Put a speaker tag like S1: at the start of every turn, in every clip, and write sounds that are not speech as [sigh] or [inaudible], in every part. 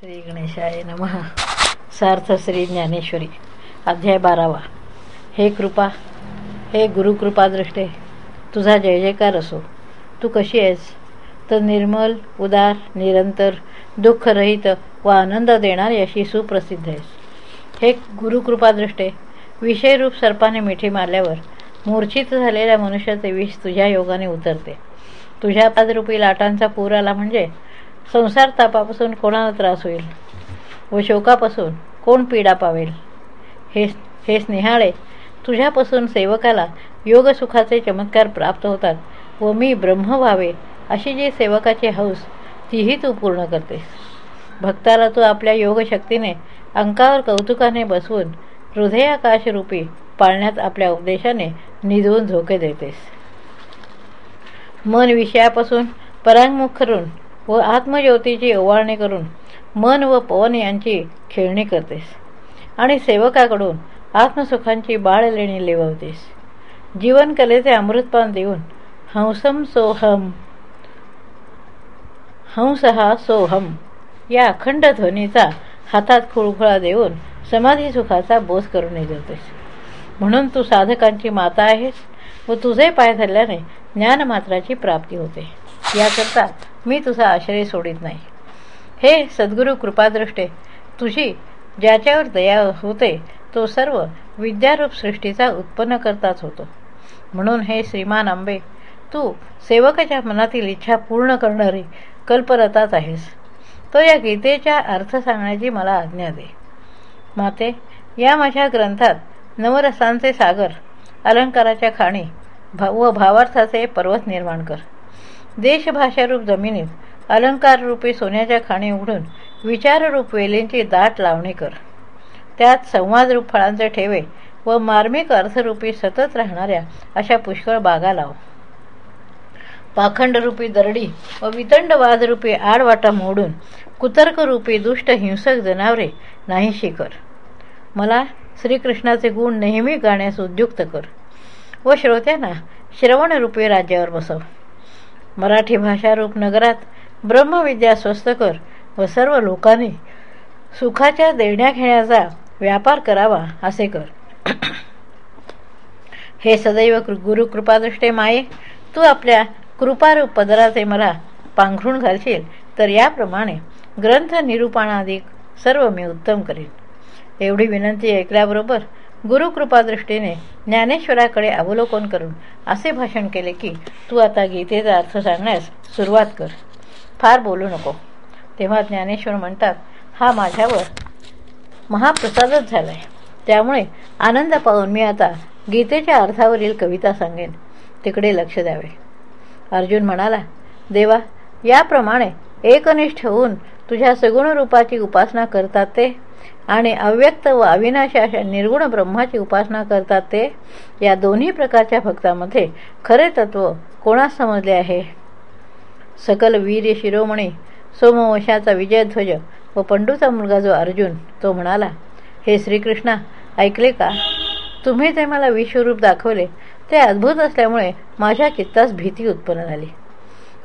S1: श्री गणेशाय नमः. सार्थ श्री ज्ञानेश्वरी. अध्याय बारावा. हे कृपा हे गुरुकृपादृष्टे तुझा जय जयकार असो. तू कशी आहेस? तर निर्मल उदार निरंतर दुःखरहित व आनंद देणारी अशी सुप्रसिद्ध आहेस. हे गुरुकृपादृष्टे विषयरूप सर्पाने मिठी मारल्यावर मूर्छित झालेल्या मनुष्याचे विष तुझ्या योगाने उतरते. तुझ्या पादरूपी लाटांचा पूर आला म्हणजे संसार तापापासून कोणाला त्रास होईल? व शोकापासून कोण पीडा पावेल? हे हे स्नेहाळे तुझ्यापासून सेवकाला योगसुखाचे चमत्कार प्राप्त होतात व मी ब्रह्म व्हावे अशी जी सेवकाची हौस तीही तू पूर्ण करतेस. भक्ताला तू आपल्या योगशक्तीने अंकावर कौतुकाने बसवून हृदयाकाशरूपी पाळण्यात आपल्या उपदेशाने निधवून झोके देतेस. मन विषयापासून परांगमुख करून व आत्मज्योतीची ओवाळणी करून मन व पवन यांची खेळणी करतेस. आणि सेवकाकडून आत्मसुखांची बाळ लेणी जीवनकलेचे अमृतपान देऊन हंसम सोहम हंस हा सोहम या अखंड ध्वनीचा हातात खुळखुळा देऊन समाधी सुखाचा बोध करून निघतेस म्हणून तू साधकांची माता आहेस व तुझे पाय धरल्याने ज्ञानमात्राची प्राप्ती होते. याकरता मी तुझा आश्रय सोडित नाही. हे सद्गुरू कृपादृष्टे तुझी ज्याच्यावर दया होते तो सर्व विद्यारूप सृष्टीचा उत्पन्न करताच होतो. म्हणून हे श्रीमान आंबे तू सेवकाच्या मनातील इच्छा पूर्ण करणारी कल्परताच आहेस. तो या गीतेच्या अर्थ सांगण्याची मला आज्ञा दे. माते या माझ्या ग्रंथात नवरसांचे सागर अलंकाराच्या खाणी भा व भावार्थाचे पर्वत निर्माण कर. देशभाषारूप जमिनीत अलंकाररूपी सोन्याच्या खाणी उघडून विचाररूप वेलींची दाट लावणी कर. त्यात संवादरूप फळांचे ठेवे व मार्मिक अर्थरूपी सतत राहणाऱ्या अशा पुष्कळ बागा लाव. पाखंडरूपी दरडी व वितंडवादरूपी आडवाटा मोडून कुतर्करूपी दुष्ट हिंसक जनावरे नाहीशी कर. मला श्रीकृष्णाचे गुण नेहमी गाण्यास उद्युक्त कर व श्रोत्यांना श्रवणरूपी राज्यावर बसव. मराठी भाषारूप नगरात ब्रह्मविद्या स्वस्त कर व सर्व लोकांनी सुखाच्या देण्याघेण्याचा व्यापार करावा असे कर. हे सदैव गुरुकृपादृष्टे माये तू आपल्या कृपारूप पदराचे मला पांघरून घालशील तर याप्रमाणे ग्रंथ निरूपणाधिक सर्व मी उत्तम करीन. एवढी विनंती ऐकल्याबरोबर गुरुकृपादृष्टीने ज्ञानेश्वराकडे अवलोकन करून असे भाषण केले की तू आता गीतेचा अर्थ सांगण्यास सुरुवात कर. फार बोलू नको. तेव्हा ज्ञानेश्वर म्हणतात हा माझ्यावर महाप्रसादच झाला आहे त्यामुळे आनंद पाहून मी आता गीतेच्या अर्थावरील कविता सांगेन. तिकडे लक्ष द्यावे. अर्जुन म्हणाला देवा याप्रमाणे एकनिष्ठ होऊन तुझ्या सगुण रूपाची उपासना करतात ते? आणि अव्यक्त व अविनाशी अशा निर्गुण ब्रह्माची उपासना करतात ते या दोन्ही प्रकारच्या भक्तामध्ये खरे तत्व कोणास समजले आहे? सकल वीर शिरोमणी सोमवंशाचा विजयध्वज व पंडूचा मुलगा जो अर्जुन तो म्हणाला हे श्रीकृष्णा ऐकले का? तुम्ही ते मला विश्वरूप दाखवले ते अद्भुत असल्यामुळे माझ्या चित्तास भीती उत्पन्न झाली.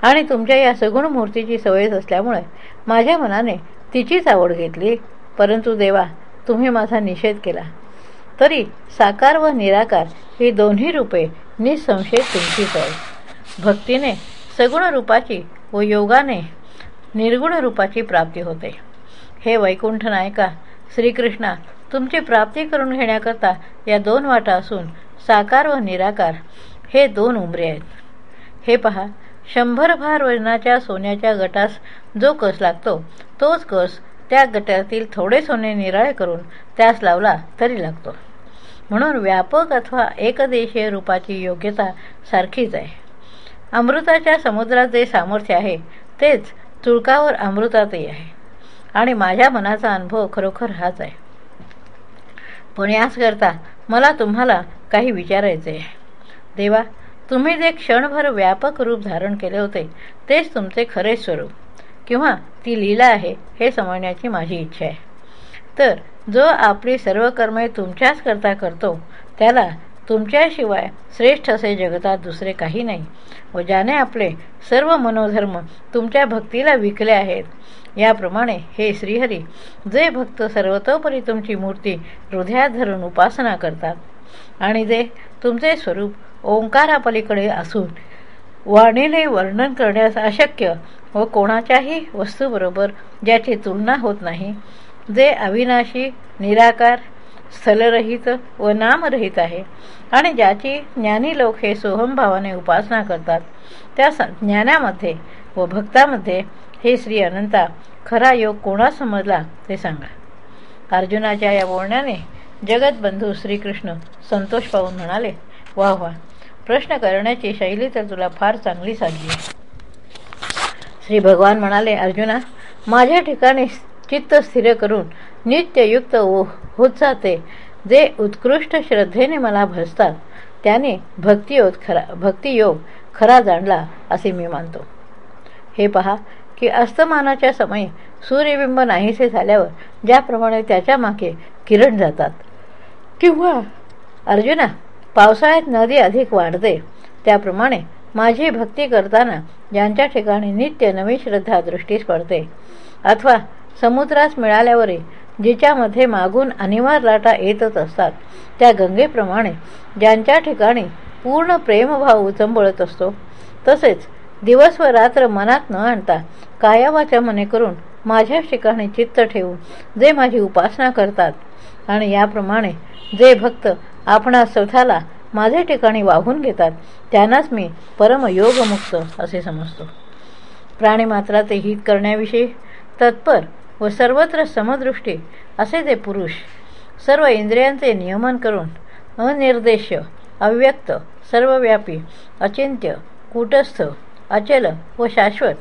S1: आणि तुमच्या या सगुण मूर्तीची सवयच असल्यामुळे माझ्या मनाने तिचीच आवड घेतली. परंतु देवा तुम्ही माझा निषेध केला. तरी साकार व निराकार ही दोन्ही रूपे निसंशय तुमचीच आहे भक्तीने सगुण रूपाची व योगाने निर्गुण रूपाची प्राप्ती होते. हे वैकुंठ नायका श्रीकृष्णा तुमची प्राप्ती करून घेण्याकरता या दोन वाटा असून साकार व निराकार हे दोन उमरे आहेत. हे पहा शंभर भार वजनाच्या सोन्याच्या गटास जो कस लागतो तोच कस त्या गटातील थोडे सोने निराळे करून त्यास लावला तरी लागतो. म्हणून व्यापक अथवा एकदेशीय रूपाची योग्यता सारखीच आहे. अमृताच्या समुद्रात जे सामर्थ्य आहे तेच तुळकावर अमृतातही आहे. आणि माझ्या मनाचा अनुभव खरोखर हाच आहे. पण याचकरता मला तुम्हाला काही विचारायचे आहे देवा तुम्ही जे क्षणभर व्यापक रूप धारण केले होते तेच तुमचे खरे स्वरूप. किंवा ती लीला आहे हे समजण्याची माझी इच्छा आहे. तर जो आपली सर्व कर्मे तुमच्याच करता करतो त्याला तुमच्याशिवाय श्रेष्ठ असे जगतात दुसरे काही नाही. व ज्याने आपले सर्व मनोधर्म तुमच्या भक्तीला विकले आहेत याप्रमाणे हे श्रीहरी जे भक्त सर्वतोपरी तुमची मूर्ती हृदयात धरून उपासना करतात आणि जे तुमचे स्वरूप ओंकारापलीकडे असून वाणीने वर्णन करण्यास अशक्य व कोणाच्याही वस्तूबरोबर ज्याची तुलना होत नाही. जे अविनाशी निराकार स्थलरहित व नामरहित आहे आणि ज्याची ज्ञानी लोक हे सोहमभावाने उपासना करतात त्या ज्ञानामध्ये व भक्तामध्ये हे श्री अनंता खरा योग कोणा समजला ते सांगा. अर्जुनाच्या या बोलण्याने जगतबंधू श्रीकृष्ण संतोष पाहून म्हणाले वा वा प्रश्न करण्याची शैली तर तुला फार चांगली साधली. श्री भगवान म्हणाले अर्जुना माझ्या ठिकाणी चित्त स्थिर करून नित्ययुक्त हो- होत जाते. जे उत्कृष्ट श्रद्धेने मला भसतात त्याने भक्तियोग खरा भक्तियोग खरा जाणला असे मी मानतो. हे पहा की अस्तमानाच्या समयी सूर्यबिंब नाहीसे झाल्यावर ज्याप्रमाणे त्याच्यामागे किरण जातात. किंवा अर्जुना पावसाळ्यात नदी अधिक वाढते. त्याप्रमाणे माझी भक्ती करताना ज्यांच्या ठिकाणी नित्य नवी श्रद्धा दृष्टीस पडते. अथवा समुद्रास मिळाल्यावरही जिच्यामध्ये मागून अनिवार्य लाटा येतच असतात. त्या गंगेप्रमाणे ज्यांच्या ठिकाणी पूर्ण प्रेमभाव उचंबळत असतो. तसेच दिवस व रात्र मनात न आणता कायावाच्या मने करून माझ्याच ठिकाणी चित्त ठेवून जे माझी उपासना करतात. आणि याप्रमाणे जे भक्त आपणा स्वतःला माझे ठिकाणी वाहून घेतात त्यांनाच मी परमयोगमुक्त असे समजतो. प्राणीमात्राचे हित करण्याविषयी तत्पर व सर्वत्र समदृष्टी असे ते पुरुष सर्व इंद्रियांचे नियमन करून अनिर्देश्य अव्यक्त सर्वव्यापी अचिंत्य कूटस्थ अचल व शाश्वत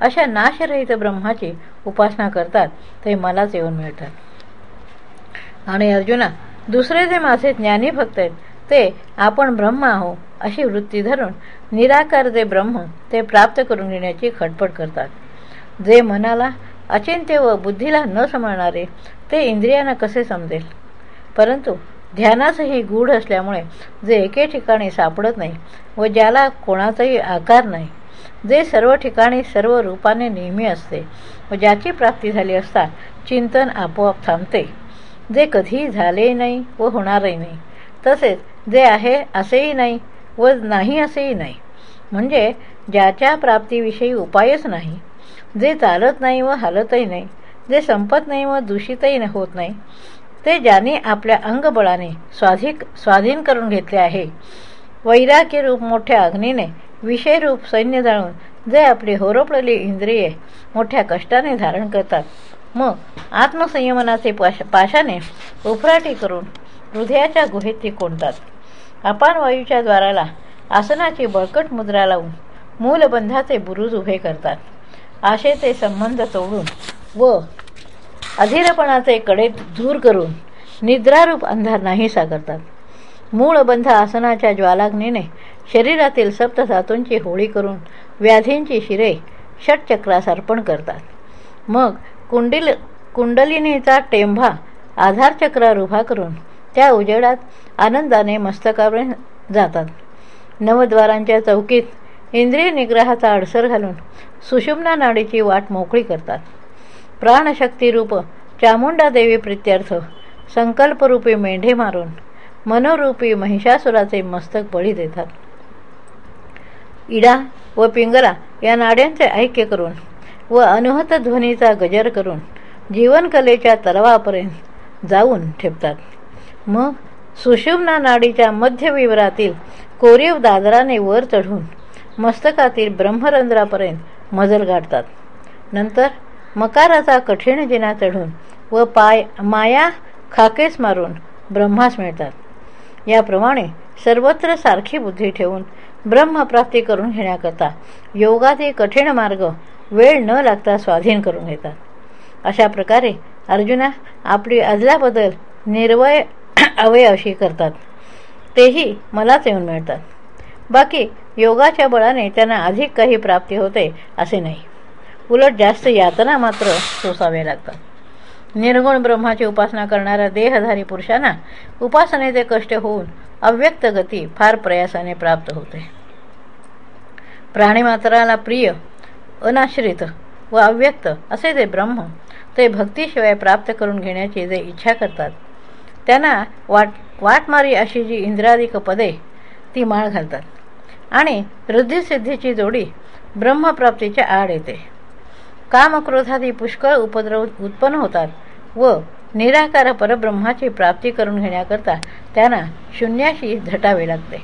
S1: अशा नाशरहित ब्रह्माची उपासना करतात ते मलाच येऊन मिळतात. आणि अर्जुना दुसरे जे माझे ज्ञानी भक्त आहेत ते आपण ब्रह्म आहो अशी वृत्ती धरून निराकार जे ब्रह्म ते प्राप्त करून घेण्याची खटपट करतात. जे मनाला अचिंत्य व बुद्धीला न समजणारे ते इंद्रियांना कसे समजेल? परंतु ध्यानासही गूढ असल्यामुळे जे एके ठिकाणी सापडत नाही व ज्याला कोणाचाही आकार नाही जे सर्व ठिकाणी सर्व रूपाने नेहमी असते व ज्याची प्राप्ती झाली असता चिंतन आपोआप थांबते. जे कधीही झाले नाही व होणारही नाही तसेच जे आहे असेही नाही व नाही असेही नाही. म्हणजे ज्याच्या प्राप्तीविषयी उपायच नाही जे चालत नाही व हलतही नाही जे संपत नाही व दूषितही होत नाही ते ज्याने आपल्या अंगबळाने स्वाधिक स्वाधीन करून घेतले आहे. वैराग्य रूप मोठ्या अग्नीने विषयरूप सैन्य जाळून जे आपली होरोपडली इंद्रिये मोठ्या कष्टाने धारण करतात मग आत्मसंयमनाचे पाश पाशाने उफराटी करून हृदयाच्या गुहेत ती कोणतात? अपान वायूच्या द्वाराला आसनाची बळकट मुद्रा लावून मूलबंधाचे बुरुज उभे करतात. आशेचे संबंध तोडून व अधीरपणाचे कडे दूर करून निद्रारूप अंधार नाहीसा करतात मूळबंध आसनाच्या ज्वालाग्नीने शरीरातील सप्तधातूंची होळी करून व्याधींची शिरे षटचक्रास अर्पण करतात. मग कुंडिल कुंडलिनीचा टेंभा आधारचक्रावर उभा करून त्या उजेडात आनंदाने मस्तकावर जातात. नवद्वारांच्या चौकीत इंद्रिय निग्रहाचा अडसर घालून सुषुम्ना नाडीची वाट मोकळी करतात. प्राणशक्तीरूप चामुंडा देवी प्रित्यर्थ संकल्परूपी मेंढे मारून मनोरूपी महिषासुराचे मस्तक बळी देतात. इडा व पिंगरा या नाड्यांचे ऐक्य करून व अनुहत ध्वनीचा गजर करून जीवनकलेच्या तलावापर्यंत जाऊन ठेपतात. मग सुषुम्ना नाडीच्या मध्यविवरातील कोरीव दादराने वर चढून मस्तकातील ब्रह्मरंध्रापर्यंत मजल गाठतात. नंतर मकाराचा कठीण जिना चढून व पाय माया खाकेस मारून ब्रह्मास मिळतात. याप्रमाणे सर्वत्र सारखी बुद्धी ठेवून ब्रह्मप्राप्ती करून घेण्याकरता योगाचे कठीण मार्ग वेळ न लागता स्वाधीन करून घेतात. अशा प्रकारे अर्जुना आपली अदलाबदल निर्वय अवयवशी करतात. तेही मलाच येऊन मिळतात. बाकी योगाच्या बळाने त्यांना अधिक काही प्राप्ती होते असे नाही. उलट जास्त यातना मात्र सोसावे लागतात. निर्गुण ब्रह्माची उपासना करणाऱ्या देहधारी पुरुषांना उपासनेचे कष्ट होऊन अव्यक्त गती फार प्रयासाने प्राप्त होते. प्राणीमात्राला प्रिय अनाश्रित व अव्यक्त असे जे ब्रह्म ते भक्तीशिवाय प्राप्त करून घेण्याची जे इच्छा करतात त्यांना वाट वाटमारी अशी जी इंद्रादिक पदे ती माळ घालतात. आणि वृद्धिसिद्धीची जोडी ब्रह्मप्राप्तीच्या आड येते. कामक्रोधादी पुष्कळ उपद्रव उत्पन्न होतात व निराकार परब्रह्माची प्राप्ती करून घेण्याकरता त्यांना शून्याशी झटावे लागते.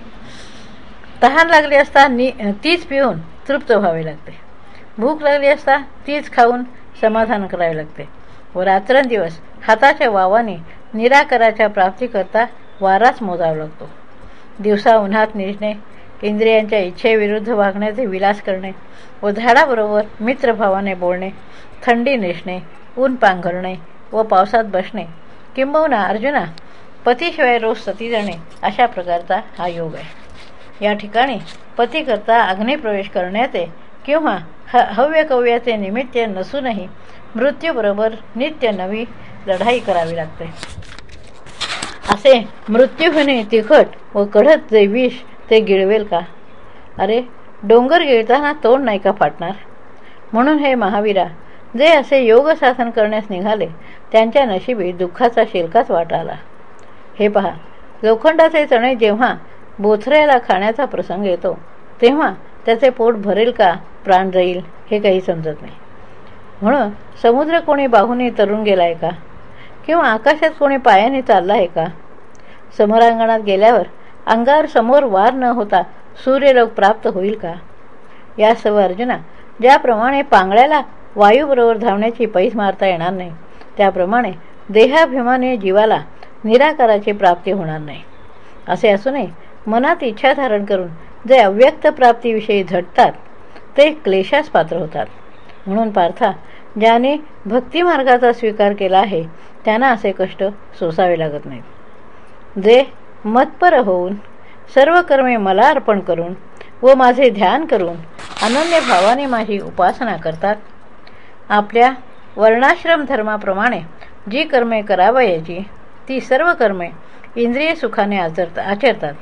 S1: तहान लागली असता नि तीच पिऊन तृप्त व्हावे लागते. भूक लागली असता तीच खाऊन समाधान करावे लागते व रात्रंदिवस हाताच्या वावाने निराकाराच्या प्राप्तीकरता वाराच मोजावा लागतो. दिवसा उन्हात निजणे इंद्रियांच्या इच्छेविरुद्ध वागण्याचे विलास करणे व झाडाबरोबर मित्रभावाने बोलणे थंडी नेसणे ऊन पांघरणे व पावसात बसणे किंबहुना अर्जुना पतीशिवाय रोज सती जाणे अशा प्रकारचा हा योग आहे. या ठिकाणी पतीकरता अग्निप्रवेश करण्याचे किंवा ह हव्यकव्याचे निमित्त नसूनही मृत्यूबरोबर नित्य नवी लढाई करावी लागते. असे मृत्यू होणे तिखट व कढत जे विष ते गिळवेल का? अरे डोंगर गिळताना तोंड नाही का फाटणार? म्हणून हे महावीरा जे असे योग साधन करण्यास निघाले त्यांच्या नशिबी दुःखाचा शिलकाच वाट आला. हे पहा लोखंडाचे चणे जेव्हा बोथऱ्याला खाण्याचा प्रसंग येतो तेव्हा त्याचे पोट भरेल का? प्राण जाईल हे काही समजत नाही. म्हणून समुद्र कोणी बाहूने तरुण गेलाय का? किंवा आकाशात कोणी पायाने चालला आहे का? समरांगणात गेल्यावर अंगावर समोर वार न होता सूर्यलोक प्राप्त होईल का? या सर्व अर्जुना ज्याप्रमाणे पांगळ्याला वायूबरोबर धावण्याची पैस मारता येणार नाही त्याप्रमाणे देहाभिमाने जीवाला निराकाराची प्राप्ती होणार नाही. असे असूनही मनात इच्छा धारण करून जे अव्यक्त प्राप्तीविषयी झटतात ते क्लेशास पात्र होतात. म्हणून पार्था ज्याने भक्तिमार्गाचा स्वीकार केला आहे त्यांना असे कष्ट सोसावे लागत नाहीत. जे मतपर होऊन सर्व कर्मे मला अर्पण करून व माझे ध्यान करून अनन्य भावाने माझी उपासना करतात आपल्या वर्णाश्रम धर्माप्रमाणे जी कर्मे करावयाची ती सर्व कर्मे इंद्रिय सुखाने आचरता आचरतात.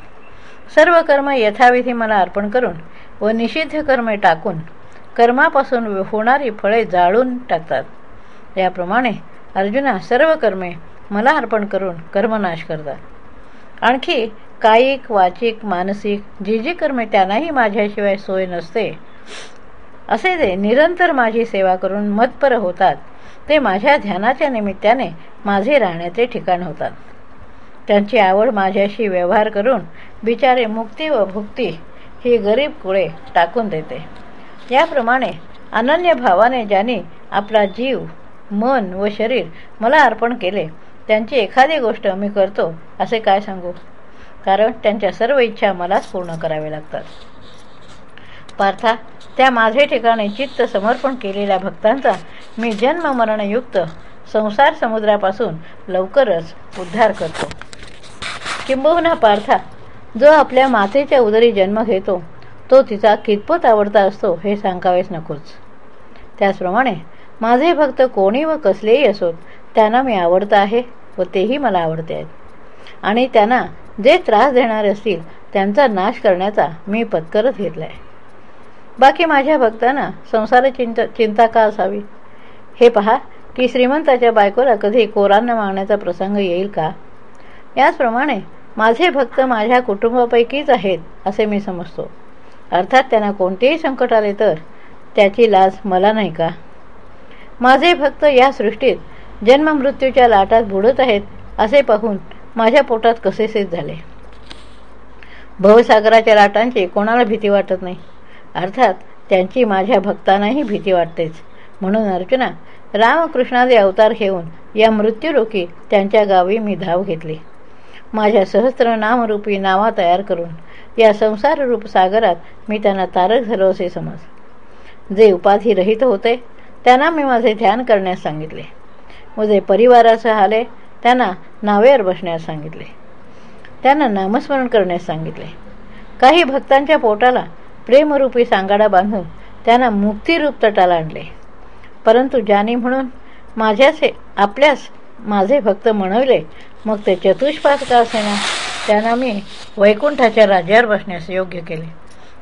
S1: सर्व कर्म यथाविधी मला अर्पण करून व निषिद्ध कर्मे टाकून कर्मापासून होणारी फळे जाळून टाकतात. याप्रमाणे अर्जुना सर्व कर्मे मला अर्पण करून कर्मनाश करतात. आणखी कायिक वाचिक मानसिक जी जी कर्मे त्यांनाही माझ्याशिवाय सोय नसते असे जे निरंतर माझी सेवा करून मतपर होतात. ते माझ्या ध्यानाच्या निमित्ताने माझे राहण्याचे ठिकाण होतात. त्यांची आवड माझ्याशी व्यवहार करून बिचारे मुक्ती व भुक्ती ही गरीब कुळे टाकून देते. याप्रमाणे अनन्य भावाने ज्यांनी आपला जीव मन व शरीर मला अर्पण केले त्यांची एखादी गोष्ट मी करतो असे काय सांगू? कारण त्यांच्या सर्व इच्छा मलाच पूर्ण कराव्या लागतात. पार्था त्या माझे ठिकाणी चित्त समर्पण केलेल्या भक्तांचा मी जन्ममरणयुक्त संसार समुद्रापासून लवकरच उद्धार करतो. किंबहुना पार्था जो आपल्या मातेच्या उदरी जन्म घेतो तो तिचा कितपत आवडता असतो हे सांगावेच नकोच. त्याचप्रमाणे माझे भक्त कोणी व कसलेही असोत त्यांना मी आवडत आहे व तेही मला आवडते आहेत. आणि त्यांना जे त्रास देणारे असतील त्यांचा नाश करण्याचा मी पत्करच घेतला आहे बाकी माझ्या भक्तांना संसार चिंता चिंता का असावी? हे पहा की श्रीमंताच्या बायकोला कधी कोरांना मागण्याचा प्रसंग येईल का? याचप्रमाणे माझे भक्त माझ्या कुटुंबापैकीच आहेत असे मी समजतो. अर्थात त्यांना कोणतेही संकट आले तर त्याची लाज मला नाही का? माझे भक्त या सृष्टीत जन्ममृत्यूच्या लाटात बुडत आहेत असे पाहून माझ्या पोटात कसेसेच झाले? भवसागराच्या लाटांची कोणाला भीती वाटत नाही? अर्थात त्यांची माझ्या भक्तांनाही भीती वाटतेच. म्हणून अर्जुना रामकृष्णाचे अवतार घेऊन या मृत्यूरोखी त्यांच्या गावी मी धाव घेतली. माझ्या सहस्त्र नामरूपी नावा तयार करून या संसाररूप सागरात मी त्यांना तारक झालो असे समज. जे उपाधी रहित होते त्यांना मी माझे ध्यान करण्यास सांगितले. व जे परिवारासह आले त्यांना नावेवर बसण्यास सांगितले. त्यांना नामस्मरण करण्यास सांगितले. काही भक्तांच्या पोटाला प्रेमरूपी सांगाडा बांधून त्यांना मुक्तिरूप तटाला आणले. परंतु ज्याने म्हणून माझ्याचे आपल्यास माझे भक्त म्हणवले मग ते चतुष्पाद का असेना त्यांना मी वैकुंठाच्या राज्यावर बसण्यास योग्य केले.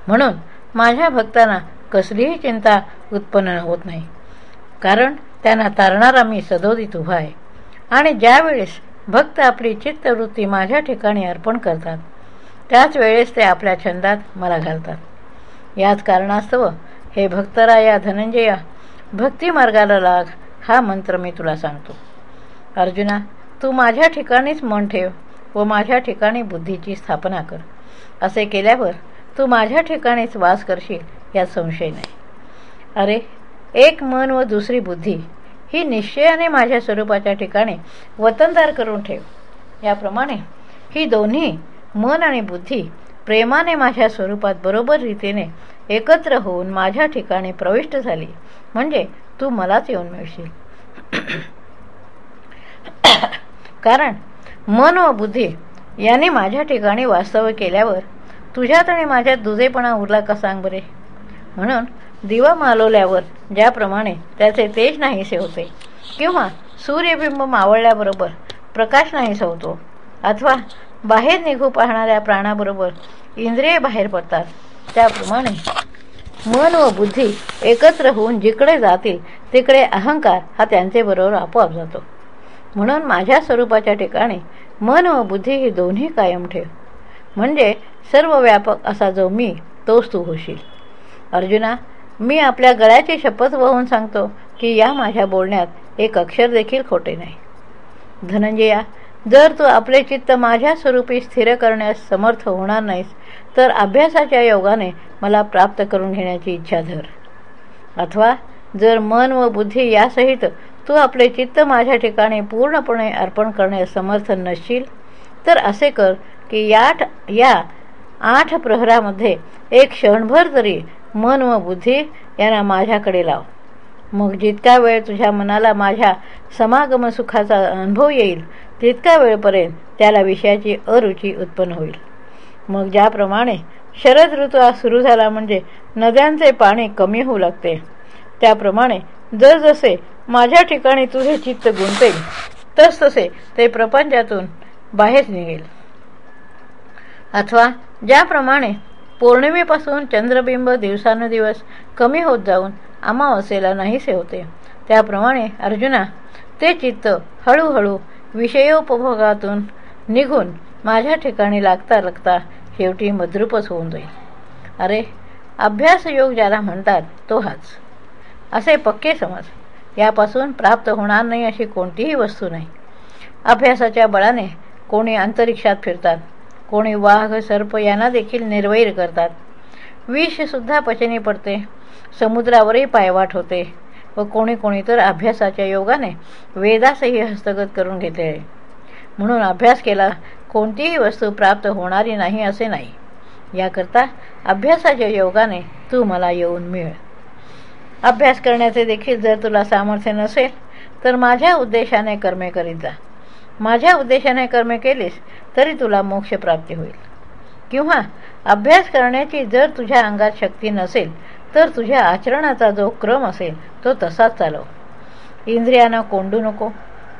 S1: म्हणून माझ्या भक्तांना कसलीही चिंता उत्पन्न होत नाही. कारण त्यांना तारणारा मी सदोदित उभा आहे. आणि ज्यावेळेस भक्त आपली चित्तवृत्ती माझ्या ठिकाणी अर्पण करतात त्याच वेळेस ते आपल्या छंदात मला घालतात. याच कारणास्तव हे भक्तराया धनंजया भक्ती मार्गाला लाग हा मंत्र मी तुला सांगतो. अर्जुना तू माझ्या ठिकाणीच मन ठेव. व माझ्या ठिकाणी बुद्धीची स्थापना कर. असे केल्यावर तू माझ्या ठिकाणीच वास करशील यात संशय नाही. अरे एक मन व दुसरी बुद्धी ही निश्चयाने माझ्या स्वरूपाच्या ठिकाणी वतनदार करून ठेव. याप्रमाणे ही दोन्ही मन आणि बुद्धी प्रेमाने माझ्या स्वरूपात बरोबर रीतीने एकत्र होऊन माझ्या ठिकाणी प्रविष्ट झाली. म्हणजे तू मलाच येऊन मिळशील. [coughs] कारण मन व बुद्धी यांनी माझ्या ठिकाणी वास्तव्य केल्यावर तुझ्यात आणि माझ्यात दुधेपणा उरला का सांग बरे? म्हणून दिवा मालवल्यावर ज्याप्रमाणे त्याचे तेज नाहीसे होते किंवा सूर्यबिंब मावळल्याबरोबर प्रकाश नाहीसा होतो अथवा बाहेर निघू पाहणाऱ्या प्राणाबरोबर इंद्रिय बाहेर पडतात त्याप्रमाणे मन व बुद्धी एकत्र होऊन जिकडे जातील तिकडे अहंकार हा त्यांचे बरोबर आपोआप जातो. म्हणून माझ्या स्वरूपाच्या ठिकाणी मन व बुद्धी ही दोन्ही कायम ठेव. म्हणजे सर्व व्यापक असा जो मी तोच तू होशील. अर्जुना मी आपल्या गळ्याची शपथ वाहून सांगतो की या माझ्या बोलण्यात एक अक्षर देखील खोटे नाही. धनंजया जर तू आपले चित्त माझ्या स्वरूपी स्थिर करण्यास समर्थ होणार नाहीस तर अभ्यासाच्या योगाने मला प्राप्त करून घेण्याची इच्छा धर. अथवा जर मन व बुद्धी यासहित तू आपले चित्त माझ्या ठिकाणी पूर्णपणे अर्पण करण्यास समर्थ नसशील. तर असे कर की या या आठ प्रहरामध्ये एक क्षणभर तरी मन व बुद्धी यांना माझ्याकडे लाव. मग जितका वेळ तुझ्या मनाला माझ्या समागम सुखाचा अनुभव येईल तितका वेळपर्यंत त्याला विषयाची अरुची उत्पन्न होईल. मग ज्याप्रमाणे शरद ऋतू सुरू झाला म्हणजे नद्यांचे पाणी कमी होऊ लागते त्याप्रमाणे जसजसे माझ्या ठिकाणी तुझे चित्त गुंतेल तसतसे ते प्रपंचातून बाहेर निघेल. अथवा ज्याप्रमाणे पौर्णिमेपासून चंद्रबिंब दिवसानुदिवस कमी होत जाऊन अमावस्येला नाहीसे होते त्याप्रमाणे अर्जुना ते चित्त हळूहळू विषयोपभोगातून निघून माझ्या ठिकाणी लागता लागता शेवटी मद्रूपच होऊन जाईल. अरे अभ्यासयोग ज्याला म्हणतात तो हाच असे पक्के समज. यापासून प्राप्त होणार नाही अशी कोणतीही वस्तू नाही. अभ्यासाच्या बळाने कोणी अंतरिक्षात फिरतात. कोणी वाघ सर्प यांना देखील निर्वैर करतात. विषसुद्धा पचनी पडते. समुद्रावरही पायवाट होते व कोणी कोणी तर अभ्यासाच्या योगाने वेदासही हस्तगत करून घेते. म्हणून अभ्यास केला कोणतीही वस्तू प्राप्त होणारी नाही असे नाही. याकरता अभ्यासाच्या योगाने तू मला येऊन मिळ. अभ्यास करण्याचे देखील जर तुला सामर्थ्य नसेल तर माझ्या उद्देशाने कर्मे करीत जा. माझ्या उद्देशाने कर्मे केलीस तरी तुला मोक्षप्राप्ती होईल. किंवा अभ्यास करण्याची जर तुझ्या अंगात शक्ती नसेल तर तुझ्या आचरणाचा जो क्रम असेल तो तसाच चालव. इंद्रियांना कोंडू नको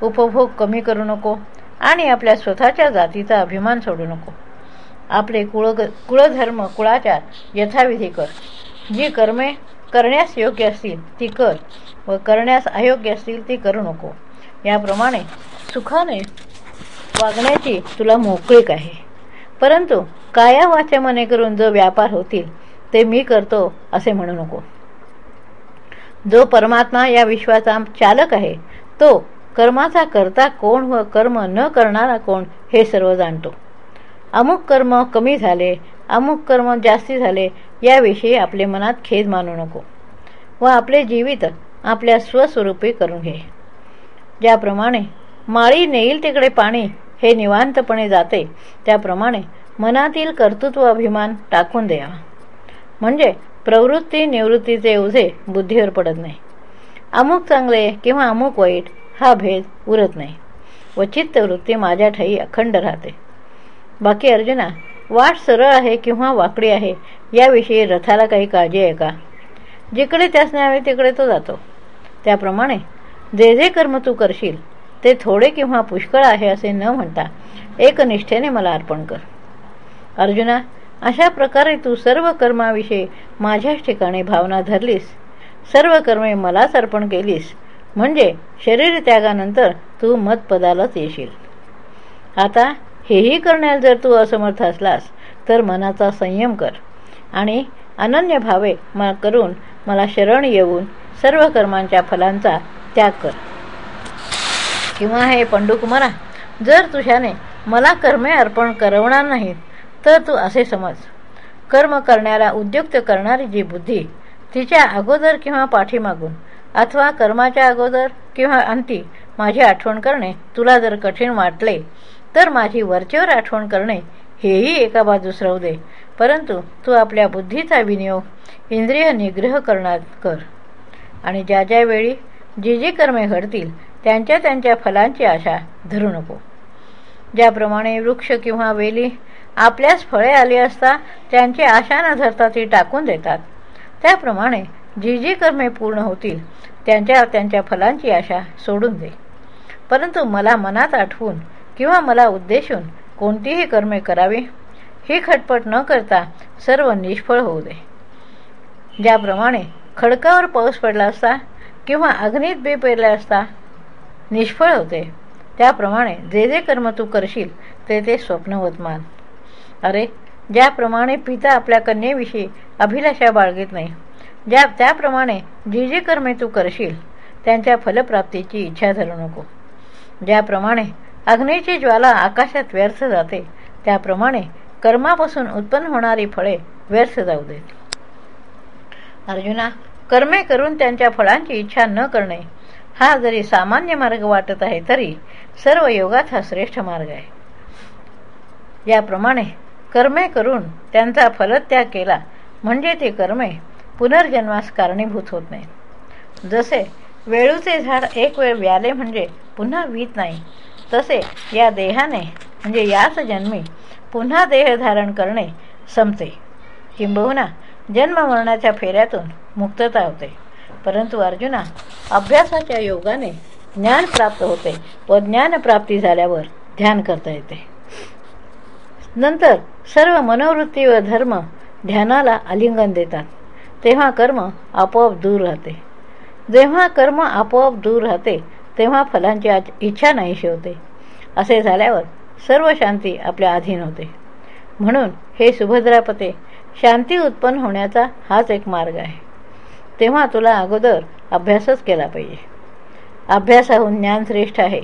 S1: उपभोग कमी करू नको आणि आपल्या स्वतःच्या जातीचा अभिमान सोडू नको. आपले कुळ कुळधर्म कुळाचार यथाविधी कर. जी कर्मे करण्यास योग्य असतील ती कर. व करण्यास अयोग्य असतील ती करू नको. याप्रमाणे सुखाने वागण्याची तुला मोकळीक आहे. परंतु काया वाच्या मने करून जो व्यापार होतील ते मी करतो असे म्हणू नको. जो परमात्मा या विश्वाचा चालक आहे तो कर्माचा करता कोण व कर्म न करणारा कोण हे सर्व जाणतो. अमुक कर्म कमी झाले अमुक कर्म जास्ती झाले याविषयी आपले मनात खेद मानू नको. व आपले जीवित आपल्या स्वस्वरूपी करून घे. ज्याप्रमाणे माळी नेईल तिकडे पाणी हे निवांतपणे जाते त्याप्रमाणे मनातील कर्तृत्व अभिमान टाकून द्यावा म्हणजे प्रवृत्ती निवृत्तीचे ओझे बुद्धीवर पडत नाही. अमुक चांगले किंवा अमुक वाईट हा भेद उरत नाही. व चित्तवृत्ती माझ्या ठाई अखंड राहते. बाकी अर्जुना वाट सरळ आहे किंवा वाकडी आहे याविषयी रथाला काही काळजी आहे का? जिकडे त्यास न्यावे तिकडे तो जातो. त्याप्रमाणे जे जे कर्म तू करशील ते थोडे किंवा पुष्कळ आहे असे न म्हणता एकनिष्ठेने मला अर्पण कर. अर्जुना अशा प्रकारे तू सर्व कर्माविषयी माझ्याच ठिकाणी भावना धरलीस सर्व कर्मे मलाच अर्पण केलीस म्हणजे शरीर त्यागानंतर तू मतपदालाच येशील. आता हेही करण्यास जर तू असमर्थ असलास तर मनाचा संयम कर. आणि अनन्य भावे म करून मला शरण येऊन सर्व कर्मांच्या फलांचा त्याग कर. किंवा हे पंडुकुमारा जर तुझ्याने मला कर्मे अर्पण करवणार नाहीत तर तू असे समज. कर्म करण्याला उद्युक्त करणारी जी बुद्धी तिच्या अगोदर किंवा पाठीमागून अथवा कर्माच्या अगोदर किंवा अंती माझी आठवण करणे तुला जर कठीण वाटले तर माझी वरचेवर आठवण करणे हेही एका बाजूस राहू दे. परंतु तू आपल्या बुद्धीचा विनियोग इंद्रिय निग्रह करणार कर. आणि ज्या ज्या वेळी जी जी कर्मे घडतील त्यांच्या त्यांच्या फलांची आशा धरू नको. ज्याप्रमाणे वृक्ष किंवा वेली आपल्यास फळे आली असता त्यांची आशा न धरता ती टाकून देतात त्याप्रमाणे जी जी कर्मे पूर्ण होतील त्यांच्या त्यांच्या फलांची आशा सोडून दे. परंतु मला मनात आठवून किंवा मला उद्देशून कोणतीही कर्मे करावी ही खटपट न करता सर्व निष्फळ होऊ दे. ज्याप्रमाणे खडकावर पाऊस पडला असता किंवा अग्नीत बी पेरला असता निष्फळ होते. त्याप्रमाणे जे जे कर्म तू करशील ते ते स्वप्नवत मान. अरे ज्याप्रमाणे पिता आपल्या कन्येविषयी अभिलाषा बाळगीत नाही ज्या त्याप्रमाणे जी जी कर्मे तू करशील त्यांच्या फलप्राप्तीची इच्छा धरू नको. ज्याप्रमाणे अग्नीची ज्वाला आकाशात व्यर्थ जाते. त्याप्रमाणे कर्मापासून उत्पन्न होणारी फळे व्यर्थ जाऊ देत. अर्जुना कर्मे करून त्यांच्या फळांची इच्छा न करणे हा जरी सामान्य मार्ग वाटत आहे तरी सर्व योगात हा श्रेष्ठ मार्ग आहे. याप्रमाणे कर्मे करून त्यांचा फलत्याग केला म्हणजे ते कर्मे पुनर्जन्मास कारणीभूत होत नाहीत. जसे वेळूचे झाड एक वेळ व्याले म्हणजे पुन्हा वीत नाही तसे या देहाने म्हणजे याच जन्मी पुन्हा देह धारण करणे संपते. किंबहुना जन्ममरणाच्या फेऱ्यातून मुक्तता होते. परंतु अर्जुना अभ्यासाच्या योगाने ज्ञान प्राप्त होते व ज्ञानप्राप्ती झाल्यावर ध्यान करता येते. नंतर सर्व मनोवृत्ती व धर्म ध्यानाला आलिंगन देतात. तेव्हा कर्म आपोआप दूर राहते. जेव्हा कर्म आपोआप दूर राहते तेव्हा फलांची इच्छा नाहीशी होते असे झाल्यावर सर्व शांती आपल्या अधीन होते. म्हणून हे सुभद्रापते शांती उत्पन्न होण्याचा हाच एक मार्ग आहे. तेव्हा तुला अगोदर अभ्यासच केला पाहिजे. अभ्यासाहून ज्ञान श्रेष्ठ आहे.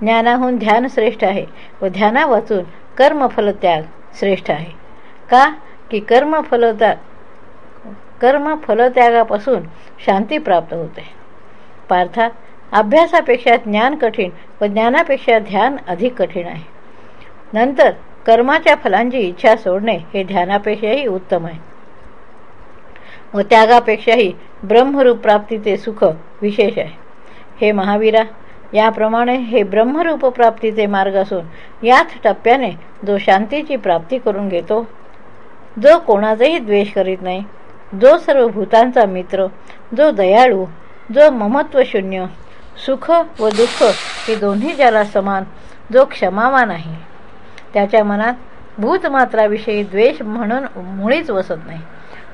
S1: ज्ञानाहून ध्यान श्रेष्ठ आहे व ध्याना वाचून कर्मफलत्याग श्रेष्ठ आहे. का? की कर्मफलत्याग कर्मफलत्यागापासून शांती प्राप्त होते. पार्था अभ्यासापेक्षा ज्ञान कठीण व ज्ञानापेक्षा ध्यान अधिक कठीण आहे. नंतर कर्माच्या फलांची इच्छा सोडणे हे ध्यानापेक्षाही उत्तम आहे. व त्यागापेक्षाही ब्रह्मरूप प्राप्तीचे सुख विशेष आहे. हे महावीरा याप्रमाणे हे ब्रह्मरूप प्राप्तीचे मार्ग असून याच टप्प्याने जो शांतीची प्राप्ती करून घेतो जो कोणाचाही द्वेष करीत नाही जो सर्व भूतांचा मित्र जो दयाळू जो ममत्वशून्य सुख व दुःख हे दोन्ही ज्याला समान जो क्षमावान आहे. त्याच्या मनात भूतमात्राविषयी द्वेष म्हणून मुळीच वसत नाही.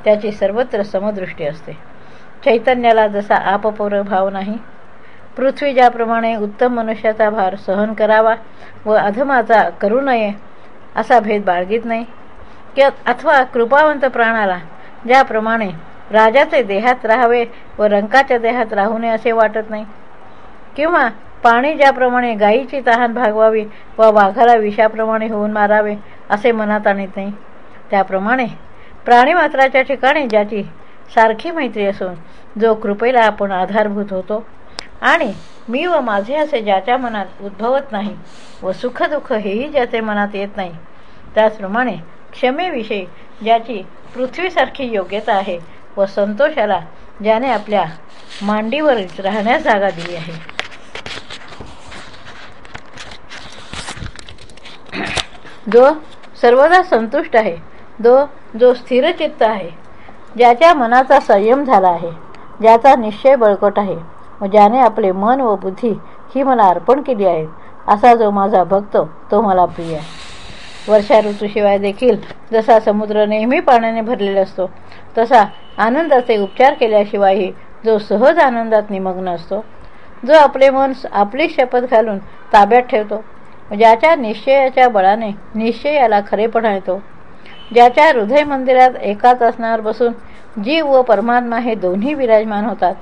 S1: त्याची सर्वत्र समदृष्टी असते. चैतन्याला जसा आपपौर भाव नाही पृथ्वी ज्याप्रमाणे उत्तम मनुष्याचा भार सहन करावा व अधमाचा करू नये असा भेद बाळगीत नाही. की अथवा कृपावंत प्राणाला ज्याप्रमाणे राजाचे देहात राहावे व रंकाच्या देहात राहू नये असे वाटत नाही. किंवा पाणी ज्याप्रमाणे गायीची तहान भागवावी व वाघाला विषाप्रमाणे होऊन मारावे असे मनात आणत नाही. त्याप्रमाणे प्राणीमात्राच्या ठिकाणी ज्याची सारखी मैत्री असून जो कृपेला आपण आधारभूत होतो आणि मी व माझे असे ज्याच्या मनात उद्भवत नाही व सुखदुःख हेही ज्याचे मनात येत नाही त्याचप्रमाणे क्षमेविषयी ज्याची पृथ्वीसारखी योग्यता आहे व संतोषाला ज्याने आपल्या मांडीवर राहण्यास जागा दिली आहे. जो सर्वदा संतुष्ट आहे जो जो स्थिरचित्त आहे ज्याच्या मनाचा संयम झाला आहे ज्याचा निश्चय बळकट आहे व ज्याने आपले मन व बुद्धी ही मला अर्पण केली आहे असा जो माझा भक्त तो मला प्रिय आहे. वर्षा ऋतूशिवाय देखील जसा समुद्र नेहमी पाण्याने भरलेला असतो तसा आनंदाचे उपचार केल्याशिवायही जो सहज आनंदात निमग्न असतो जो आपले मन आपली शपथ घालून ताब्यात ठेवतो म्हणजे ज्याच्या निश्चयाच्या बळाने निश्चयाला खरेपणा येतो. ज्याच्या हृदय मंदिरात एकाच असणार बसून जीव व परमात्मा हे दोन्ही विराजमान होतात.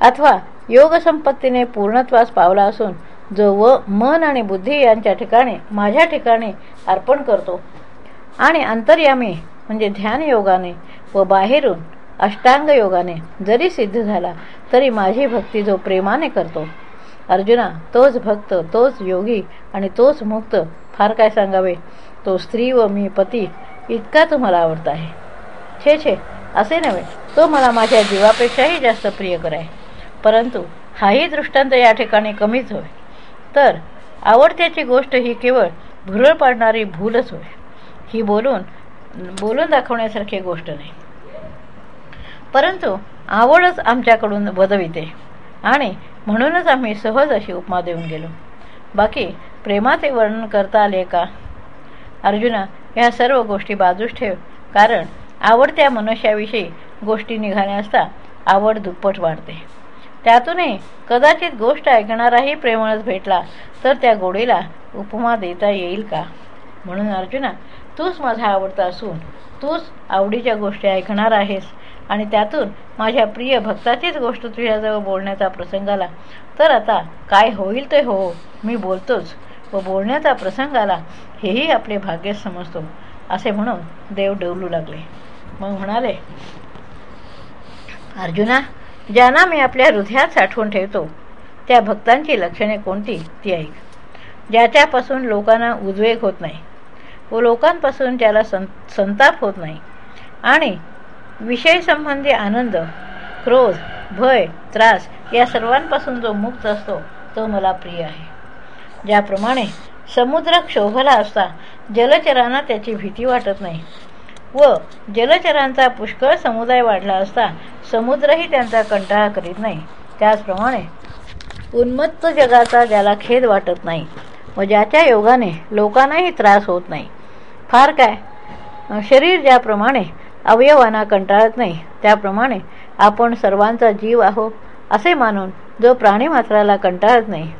S1: अथवा योगसंपत्तीने पूर्णत्वास पावला असून जो व मन आणि बुद्धी यांच्या ठिकाणी माझ्या ठिकाणी अर्पण करतो. आणि अंतर्यामी म्हणजे ध्यान योगाने व बाहेरून अष्टांग योगाने जरी सिद्ध झाला तरी माझी भक्ती जो प्रेमाने करतो. अर्जुना तोच भक्त तोच योगी आणि तोच मुक्त फार काय सांगावे? तो स्त्री व मी पती इतका तुम्हाला आवडता आहे. छे छे असे नव्हे तो मला माझ्या जीवापेक्षाही जास्त प्रिय कराय. परंतु हाही दृष्टांत या ठिकाणी कमीच होय. तर आवडत्याची गोष्ट ही केवळ भुरळ पाडणारी भूलच होय. ही बोलून बोलून दाखवण्यासारखी गोष्ट नाही. परंतु आवडच आमच्याकडून बदविते आणि म्हणूनच आम्ही सहज अशी उपमा देऊन गेलो. बाकी प्रेमाचे वर्णन करता आले का? अर्जुना ह्या सर्व गोष्टी बाजूस ठेव कारण आवडत्या मनुष्याविषयी गोष्टी निघाल्या असता आवड दुप्पट वाढते. त्यातूनही कदाचित गोष्ट ऐकणाराही प्रेमळच भेटला तर त्या गोडीला उपमा देता येईल का? म्हणून अर्जुना तूच माझा आवडता असून तूच आवडीच्या गोष्टी ऐकणार आहेस. आणि त्यातून माझ्या प्रिय भक्ताचीच गोष्ट तुझ्याजवळ बोलण्याचा प्रसंग आला. तर आता काय होईल ते हो मी बोलतोच व बोलण्याचा प्रसंग आला हेही आपले भाग्य समजतो असे म्हणून देव डवलू लागले. मग म्हणाले अर्जुना ज्यांना मी आपल्या हृदयात साठवून ठेवतो त्या भक्तांची लक्षणे कोणती ती ऐक. ज्याच्यापासून लोकांना उद्वेग होत नाही व लोकांपासून त्याला सं संताप होत नाही आणि विषयसंबंधी आनंद क्रोध भय त्रास या सर्वांपासून जो मुक्त असतो तो मला प्रिय आहे. ज्याप्रमाणे समुद्र क्षोभला असता जलचरांना त्याची भीती वाटत नाही. व जलचरांचा पुष्कळ समुदाय वाढला असता समुद्रही त्यांचा कंटाळा करीत नाही. त्याचप्रमाणे उन्मत्त जगाचा ज्याला खेद वाटत नाही व ज्याच्या योगाने लोकांनाही त्रास होत नाही. फार काय? शरीर ज्याप्रमाणे अवयवांना कंटाळत नाही. त्याप्रमाणे आपण सर्वांचा जीव आहो असे मानून जो प्राणीमात्राला कंटाळत नाही.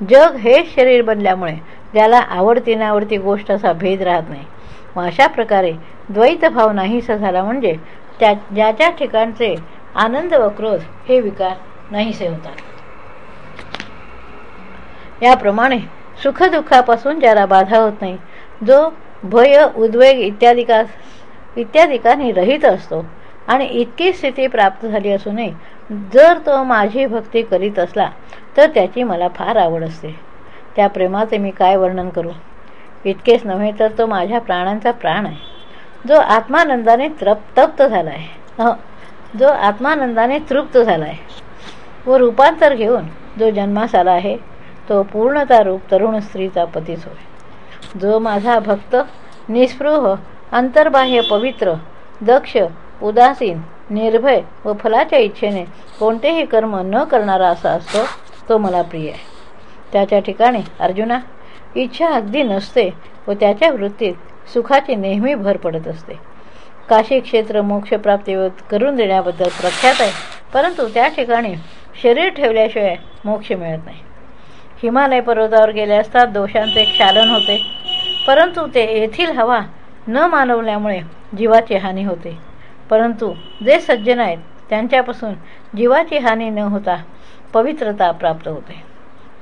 S1: जग हेच शरीर बनल्यामुळे ज्याला आवडती नावडती गोष्ट असा भेद राहत नाही. मग अशा प्रकारे द्वैतभाव नाहीसा झाला म्हणजे त्या ज्याच्या ठिकाणचे आनंद व क्रोध हे विकार नाहीसे होतात. याप्रमाणे सुखदुःखापासून ज्याला बाधा होत नाही जो भय उद्वेग इत्यादिका इत्यादिकांनी रहित असतो. आणि इतकी स्थिती प्राप्त झाली असूनही जर तो माझी भक्ती करीत असला तर त्याची मला फार आवड असते. त्या प्रेमाचे मी काय वर्णन करू? इतकेच नव्हे तर तो माझ्या प्राणांचा प्राण आहे. जो आत्मानंदाने त्रप तप्त झाला आहे जो आत्मानंदाने तृप्त झाला आहे व रूपांतर घेऊन जो जन्मास आला आहे तो पूर्णता रूप तरुण स्त्रीचा पतीच होय. जो माझा भक्त निस्पृह अंतर्बाह्य पवित्र दक्ष उदासीन निर्भय व फलाच्या इच्छेने कोणतेही कर्म न करणारा असा असतो तो मला प्रिय आहे. त्याच्या ठिकाणी अर्जुना इच्छा अगदी नसते व त्याच्या वृत्तीत सुखाची नेहमी भर पडत असते. काशी क्षेत्र मोक्षप्राप्ती करून देण्याबद्दल प्रख्यात आहे परंतु त्या ठिकाणी शरीर ठेवल्याशिवाय मोक्ष मिळत नाही. हिमालय पर्वतावर गेले असता दोषांचे क्षालन होते परंतु ते येथील हवा न मानवल्यामुळे जीवाची हानी होते. परंतु जे सज्जन आहेत त्यांच्यापासून जीवाची हानी न होता पवित्रता प्राप्त होते.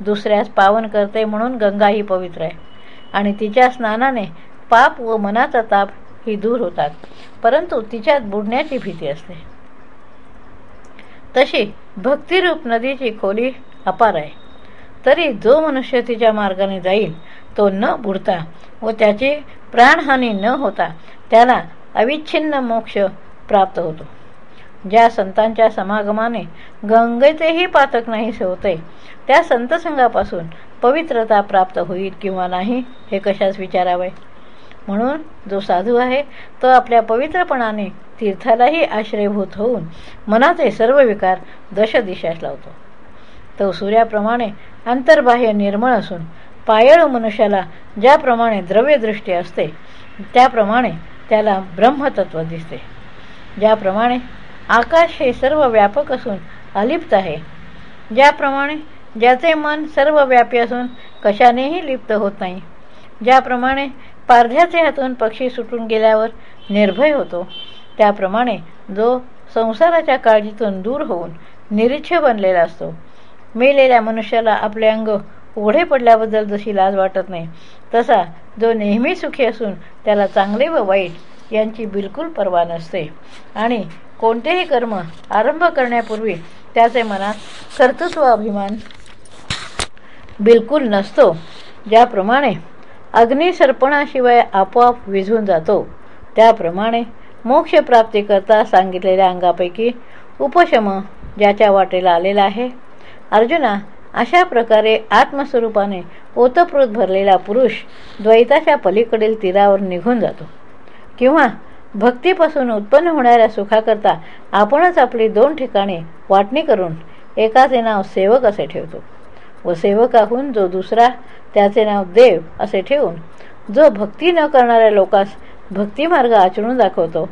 S1: दुसऱ्यास पावन करते म्हणून गंगा ही पवित्र आहे. आणि तिच्या स्नानाने पाप व मनाचा ताप ही दूर होतात. परंतु तिच्यात बुडण्याची भीती असते. तशी भक्तिरूप नदीची खोली अपार आहे. तरी जो मनुष्य तिच्या मार्गाने जाईल तो न बुडता व त्याची प्राणहानी न होता त्याला अविच्छिन्न मोक्ष प्राप्त होतो. ज्या संतांच्या समागमाने गंगेचेही पातक नाहीसे होते त्या संतसंगापासून पवित्रता प्राप्त होईल किंवा नाही हे कशास विचारावे? म्हणून जो साधू आहे तो आपल्या पवित्रपणाने तीर्थालाही आश्रयभूत होऊन मनाचे सर्व विकार दशदिशास लावतो. तो सूर्याप्रमाणे अंतर्बाह्य निर्मळ असून पायळ मनुष्याला ज्याप्रमाणे द्रव्यदृष्टी असते त्याप्रमाणे त्याला ब्रह्मतत्व दिसते. ज्याप्रमाणे आकाश हे सर्व व्यापक असून अलिप्त आहे ज्याप्रमाणे ज्याचे मन सर्व व्यापी असून कशानेही लिप्त होत नाही ज्याप्रमाणे पारध्याचे हातून पक्षी सुटून गेल्यावर निर्भय होतो त्याप्रमाणे जो संसाराच्या काळजीतून दूर होऊन निरीच्छ बनलेला असतो मेलेल्या मनुष्याला आपले अंग उघडे पडल्याबद्दल जशी लाज वाटत नाही तसा जो नेहमी सुखी असून त्याला चांगले व वाईट यांची बिलकुल पर्वा नसते. आणि कोणतेही कर्म आरंभ करण्यापूर्वी त्याचे मनात कर्तृत्व अभिमान बिलकुल नसतो. ज्याप्रमाणे अग्निसर्पणाशिवाय आपोआप विझून जातो त्याप्रमाणे मोक्षप्राप्तीकरता सांगितलेल्या अंगापैकी उपशम ज्याच्या वाटेला आलेला आहे अर्जुना अशा प्रकारे आत्मस्वरूपाने ओतप्रोत भरलेला पुरुष द्वैताच्या पलीकडील तीरावर निघून जातो. किंवा भक्तीपासून उत्पन्न होणाऱ्या सुखाकरता आपणच आपली दोन ठिकाणी वाटणी करून एकाचे नाव सेवक असे ठेवतो व सेवकाहून जो दुसरा त्याचे नाव देव असे ठेवून जो भक्ती न करणाऱ्या लोकांस भक्तिमार्ग आचरून दाखवतो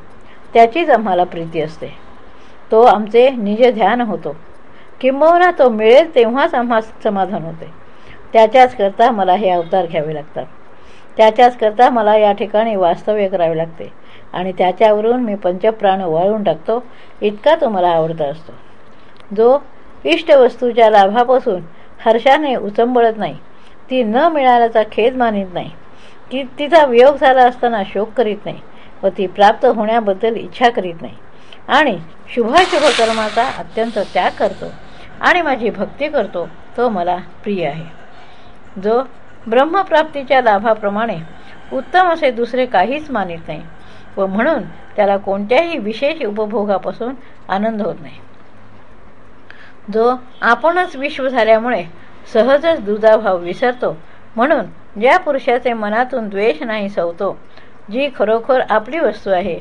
S1: त्याचीच आम्हाला प्रीती असते. तो आमचे निज ध्यान होतो. किंबहुना तो मिळेल तेव्हाच आम्हा समाधान होते. त्याच्याच करता मला हे अवतार घ्यावे लागतात. त्याच्याच करता मला या ठिकाणी वास्तव्य करावे लागते. आणि त्याच्यावरून मी पंचप्राण वाळून टाकतो. इतका तो मला आवडता असतो. जो इष्टवस्तूच्या लाभापासून हर्षाने उचंबळत नाही ती न मिळाल्याचा खेद मानित नाही ती तिचा वियोग झाला असताना शोक करीत नाही व ती प्राप्त होण्याबद्दल इच्छा करीत नाही. आणि शुभाशुभ कर्माचा अत्यंत त्याग करतो. आणि माझी भक्ती करतो तो मला प्रिय आहे. जो ब्रह्मप्राप्तीच्या लाभाप्रमाणे उत्तम असे दुसरे काहीच मानित नाही व म्हणून त्याला कोणत्याही विशेष उपभोगापासून आनंद होत नाही. जो आपणच विश्व झाल्यामुळे सहजच दुधाभाव विसरतो म्हणून ज्या पुरुषाचे मनातून द्वेष नाही सवतो जी खरोखर आपली वस्तू आहे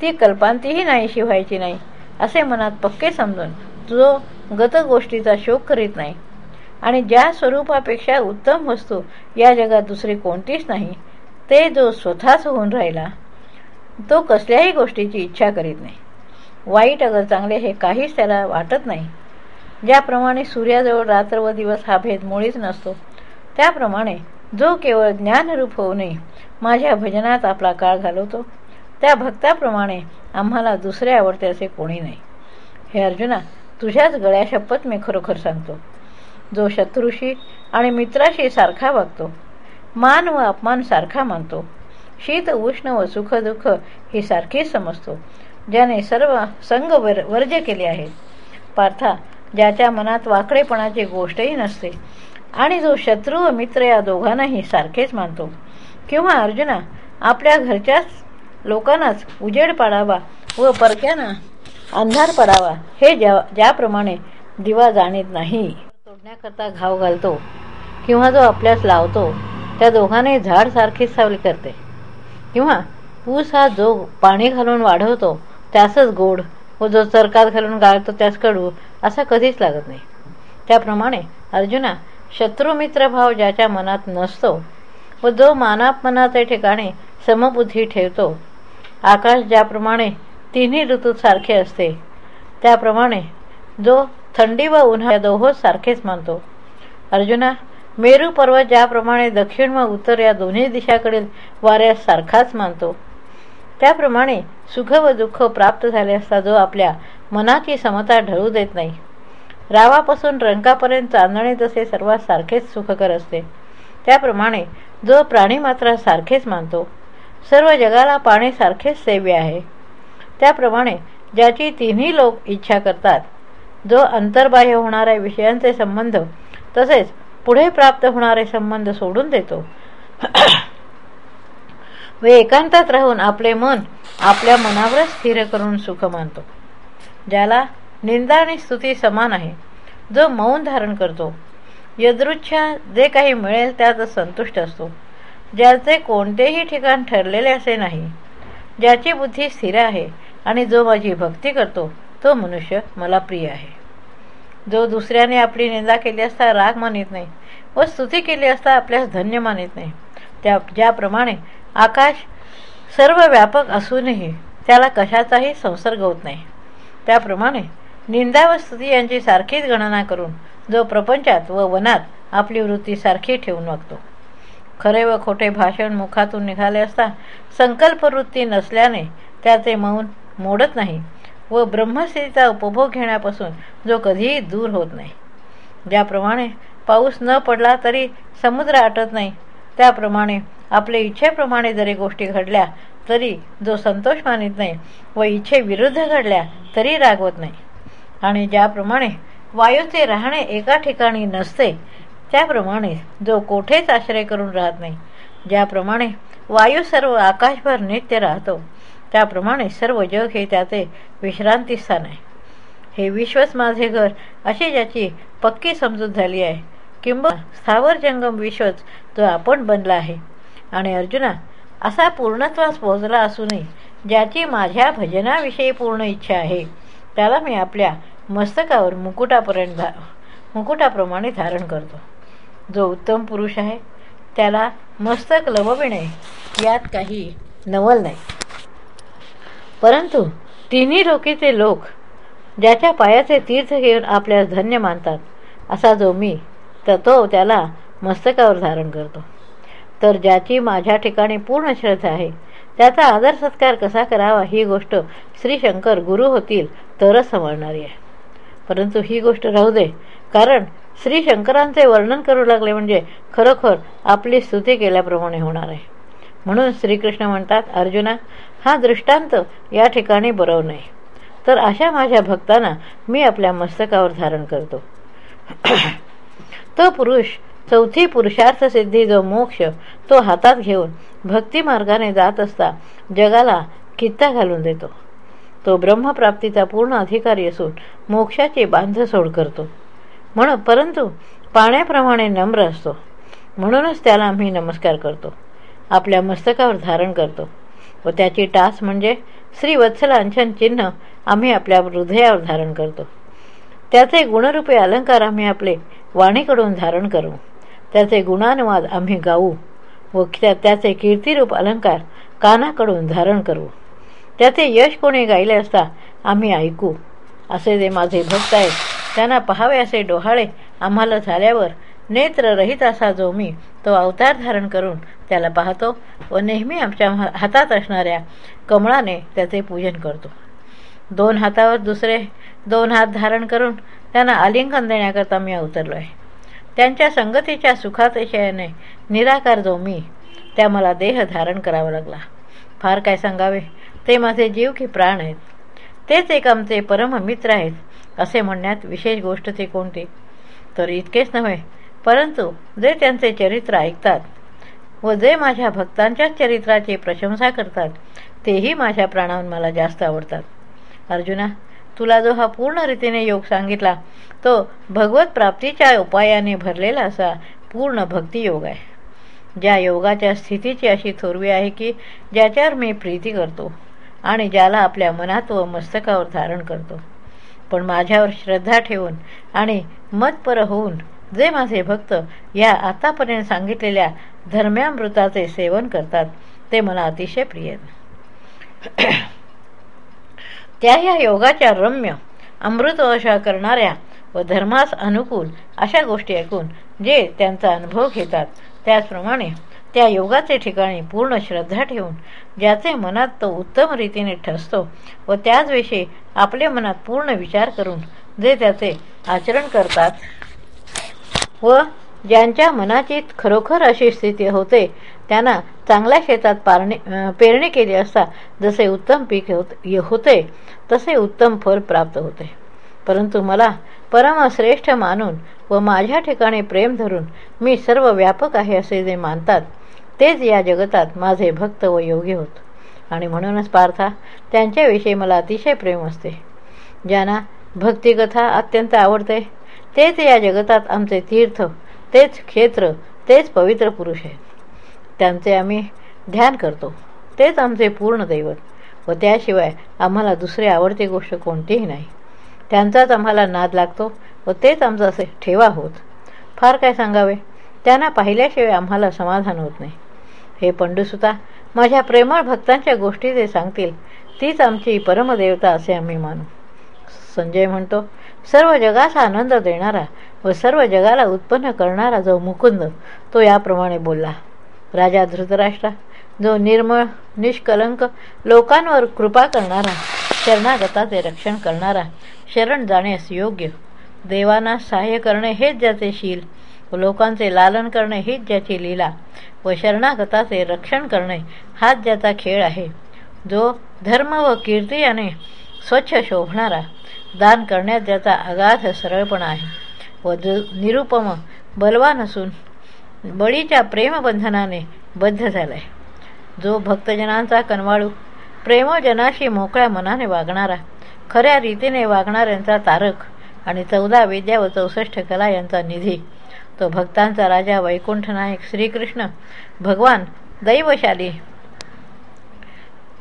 S1: ती कल्पांतीही नाही शिवायची नाही असे मनात पक्के समजून जो गतगोष्टीचा शोक करीत नाही. आणि ज्या स्वरूपापेक्षा उत्तम वस्तू या जगात दुसरी कोणतीच नाही ते जो स्वतःच होऊन राहिला तो कसल्याही गोष्टीची इच्छा करीत नाही. वाईट अगर चांगले हे काहीच त्याला वाटत नाही. ज्याप्रमाणे सूर्याजवळ रात्र व दिवस हा भेद मुळीच नसतो त्याप्रमाणे जो केवळ ज्ञानरूप होऊनही माझ्या भजनात आपला काळ घालवतो त्या भक्ताप्रमाणे आम्हाला दुसरे आवडते असे कोणी नाही. हे अर्जुना तुझ्याच गळ्या शपथ मी खरोखर सांगतो. जो शत्रूशी आणि मित्राशी सारखा वागतो मान व अपमान सारखा मानतो शीत उष्ण व सुख दुःख ही सारखीच समजतो ज्याने सर्व संघ वर वर्ज केले आहेत. पार्था ज्याच्या मनात वाकडेपणाची गोष्टही नसते आणि जो शत्रू व मित्र या दोघांनाही सारखेच मानतो किंवा अर्जुना आपल्या घरच्याच लोकांनाच उजेड पाडावा व परक्यांना अंधार पडावा. हे ज्या ज्याप्रमाणे दिवा जाणीत नाही तोडण्याकरता घाव घालतो किंवा जो आपल्यास लावतो त्या दोघांनी झाड सारखीच सावली करते. किंवा ऊस हा जो पाणी घालून वाढवतो त्यासच गोड व जो चरकात घालून गाळतो त्यास कडू असा कधीच लागत नाही. त्याप्रमाणे अर्जुना शत्रुमित्रभाव ज्याच्या मनात नसतो व जो मानापमनाचे ठिकाणी समबुद्धी ठेवतो आकाश ज्याप्रमाणे तिन्ही ऋतूत सारखे असते. त्याप्रमाणे जो थंडी व उन्हाळ्या दोहोच सारखेच मानतो. अर्जुना मेरू पर्वत ज्याप्रमाणे दक्षिण व उत्तर या दोन्ही दिशाकडील वाऱ्यास सारखाच मानतो. त्याप्रमाणे सुख व दुःख प्राप्त झाले असता जो आपल्या मनाची समता ढळू देत नाही. रावापासून रंगापर्यंत चांदणे जसे सर्वात सारखेच सुखकर असते. त्याप्रमाणे जो प्राणी मात्र सारखेच मानतो. सर्व जगाला पाणी सारखेच सेव्य आहे. त्याप्रमाणे ज्याची तिन्ही लोक इच्छा करतात जो अंतर्बाह्य होणाऱ्या विषयांचे संबंध तसेच पुढे प्राप्त होणारे संबंध सोडून देतो. [clears throat] व एकांतात राहून आपले मन आपल्या मनावरच स्थिर करून सुख मानतो ज्याला निंदा आणि स्तुती समान आहे जो मौन धारण करतो. यदृच्छा जे काही मिळेल त्यात संतुष्ट असतो ज्याचे कोणतेही ठिकाण ठरलेले असे नाही. ज्याची बुद्धी स्थिर आहे आणि जो माझी भक्ती करतो तो मनुष्य मला प्रिय आहे. जो दुसऱ्याने आपली निंदा केली असता राग मानित नाही व स्तुती केली असता आपल्यास धन्य मानित नाही. त्या ज्याप्रमाणे आकाश सर्व व्यापक असूनही त्याला कशाचाही संसर्ग होत नाही. त्याप्रमाणे निंदा व स्तुती यांची सारखीच गणना करून जो प्रपंचात व वनात आपली वृत्ती सारखी ठेवून वागतो. खरे व खोटे भाषण मुखातून निघाले असता संकल्पवृत्ती नसल्याने त्याचे मौन मोडत नाही व ब्रह्मस्थितीचा उपभोग घेण्यापासून जो कधीही दूर होत नाही. ज्याप्रमाणे पाऊस न पडला तरी समुद्र आटत नाही त्याप्रमाणे आपल्या इच्छेप्रमाणे जरी गोष्टी घडल्या तरी जो संतोष मानित नाही व इच्छेविरुद्ध घडल्या तरी रागवत नाही. आणि ज्याप्रमाणे वायूचे राहणे एका ठिकाणी नसते त्याप्रमाणे जो कोठेच आश्रय करून राहत नाही ज्याप्रमाणे वायू सर्व आकाशभर नित्य राहतो त्याप्रमाणे सर्व जग हे त्याचे विश्रांतीस्थान आहे. हे विश्वच माझे घर अशी ज्याची पक्की समजूत झाली आहे. किंवा स्थावर जंगम विश्वच जो आपण बनला आहे. आणि अर्जुना असा पूर्णत्वास पोहोचला असूनही ज्याची माझ्या भजनाविषयी पूर्ण इच्छा आहे त्याला मी आपल्या मस्तकावर मुकुटापर्यंत धा मुकुटाप्रमाणे धारण करतो. जो उत्तम पुरुष आहे त्याला मस्तक लवविणे यात काही नवल नाही. परंतु तिन्ही लोकीचे लोक ज्याच्या पायाचे तीर्थ घेऊन आपल्यास धन्य मानतात असा जो मी तर तो त्याला मस्तकावर धारण करतो. तर ज्याची माझ्या ठिकाणी पूर्ण श्रद्धा आहे त्याचा आदर सत्कार कसा करावा ही गोष्ट श्री शंकर गुरु होतील तरच समजणारी आहे. परंतु ही गोष्ट राहू दे कारण श्री शंकरांचे वर्णन करू लागले म्हणजे खरोखर आपली स्तुती केल्याप्रमाणे होणार आहे. म्हणून श्रीकृष्ण म्हणतात अर्जुना हा दृष्टांत या ठिकाणी बरव नाही. तर अशा माझ्या भक्तांना मी आपल्या मस्तकावर धारण करतो. तो पुरुष चौथी पुरुषार्थ सिद्धी जो मोक्ष तो हातात घेऊन भक्ती मार्गाने जात असता जगाला कित्ता घालून देतो. तो ब्रह्मप्राप्तीचा पूर्ण अधिकारी असून मोक्षाची बांधसोड करतो. म्हणून परंतु पाण्याप्रमाणे नम्र असतो. म्हणूनच त्याला आम्ही नमस्कार करतो. आपल्या मस्तकावर धारण करतो. व त्याची टास म्हणजे श्री वत्सलांछन चिन्ह आम्ही आपल्या हृदयावर धारण करतो. त्याचे गुणरूपे अलंकार आम्ही आपले वाणीकडून धारण करू. त्याचे गुणानुवाद आम्ही गाऊ व त्याचे कीर्तिरूप अलंकार कानाकडून धारण करू. त्याचे यश कोणी गायले असता आम्ही ऐकू. असे जे माझे भक्त आहेत त्यांना पहावे असे डोहाळे आम्हाला झाल्यावर नेत्ररहित असा जो मी तो अवतार धारण करून त्याला पाहतो व नेहमी आमच्या हातात असणाऱ्या कमळाने त्याचे पूजन करतो. दोन हातावर दुसरे दोन हात धारण करून त्यांना आलिंगन देण्याकरता मी अवतरलो आहे त्यांच्या संगतीच्या सुखातिशयाने निराकार जो मी त्या मला देह धारण करावा लागला. फार काय सांगावे? ते माझे जीव की प्राण आहेत. तेच एक आमचे परममित्र आहेत. असे म्हणण्यात विशेष गोष्ट ते कोणती? तर इतकेच नव्हे. परंतु जे त्यांचे चरित्र ऐकतात व जे माझ्या भक्तांच्या चरित्राची प्रशंसा करतात तेही माझ्या प्राणाहून मला जास्त आवडतात. अर्जुना तुला जो हा पूर्ण रीतीने योग सांगितला तो भगवत प्राप्तीच्या उपायाने भरलेला असा पूर्ण भक्तियोग आहे. ज्या योगाच्या स्थितीची अशी थोरवी आहे की ज्याच्यावर मी प्रीती करतो आणि ज्याला आपल्या मनात व मस्तकावर धारण करतो. पण माझ्यावर श्रद्धा ठेवून आणि मतपर होऊन जे माझे भक्त या आतापर्यंत सांगितलेल्या धर्म्यामृताचे सेवन करतात ते मला अतिशय प्रिय [clears throat] त्या या योगाच्या रम्य अमृतवशा करणाऱ्या व धर्मास अनुकूल अशा गोष्टी ऐकून जे त्यांचा अनुभव घेतात त्याचप्रमाणे त्या योगाचे ठिकाणी पूर्ण श्रद्धा ठेवून ज्याचे मनात तो उत्तम रीतीने ठसतो व त्याचविषयी आपल्या मनात पूर्ण विचार करून जे त्याचे आचरण करतात व ज्यांच्या मनाची खरोखर अशी स्थिती होते त्यांना चांगल्या शेतात पारणे पेरणी केली असता जसे उत्तम पीक होते तसे उत्तम फल प्राप्त होते. परंतु मला परमश्रेष्ठ मानून व माझ्या ठिकाणी प्रेम धरून मी सर्व व्यापक आहे असे जे मानतात तेच या जगतात माझे भक्त व योगी होत. आणि म्हणूनच पार्था त्यांच्याविषयी मला अतिशय प्रेम असते. ज्यांना भक्तिकथा अत्यंत आवडते तेच या जगतात आमचे तीर्थ तेच क्षेत्र तेच पवित्र पुरुष आहेत. त्यांचे आम्ही ध्यान करतो तेच आमचे पूर्ण दैवत. व त्याशिवाय आम्हाला दुसरी आवडती गोष्ट कोणतीही नाही. त्यांचाच आम्हाला नाद लागतो व तेच आमचा असे ठेवा होत. फार काय सांगावे? त्यांना पाहिल्याशिवाय आम्हाला समाधान होत नाही. हे पंडूसुता माझ्या प्रेमळ भक्तांच्या गोष्टी जे सांगतील तीच आमची परमदेवता असे आम्ही मानू. संजय म्हणतो सर्व जगाचा आनंद देणारा व सर्व जगाला उत्पन्न करणारा जो मुकुंद तो याप्रमाणे बोलला. राजा धृतराष्ट्रा जो निर्मळ निष्कलंक लोकांवर कृपा करणारा शरणागताचे रक्षण करणारा शरण जाण्यास योग्य. देवांना सहाय्य करणे हेच ज्याचे शील व लोकांचे लालन करणे हीच ज्याची लीला व शरणागताचे रक्षण करणे हाच ज्याचा खेळ आहे. जो धर्म व कीर्ती याने स्वच्छ शोभणारा दान करण्यात ज्याचा अगाध सरळपणा आहे. व जो निरुपम बलवान असून बळीच्या प्रेमबंधनाने बद्ध झालाय. जो भक्तजनांचा कनवाळू प्रेमजनाशी मोकळ्या मनाने वागणारा खऱ्या रीतीने वागणाऱ्यांचा तारक आणि चौदा विद्या व चौसष्ट कला यांचा निधी तो भक्तांचा राजा वैकुंठनायक श्रीकृष्ण भगवान दैवशाली.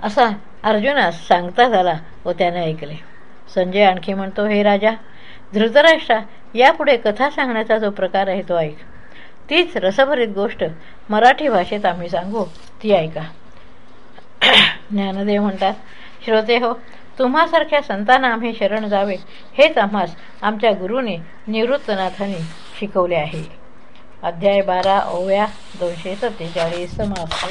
S1: असा अर्जुनास सांगता झाला व त्याने ऐकले. संजय आणखी म्हणतो हे राजा धृतराष्ट्रा यापुढे कथा सांगण्याचा जो प्रकार आहे तो ऐक. तीच रसभरीत गोष्ट मराठी भाषेत आम्ही सांगू ती ऐका. [clears throat] ज्ञानदेव म्हणतात श्रोते हो तुम्हासारख्या संतांना आम्ही शरण जावे हेच आम्हास आमच्या गुरुने निवृत्तनाथांनी शिकवले आहे. अध्याय बारा ओव्या दोनशे सत्तेचाळीस समाप्त.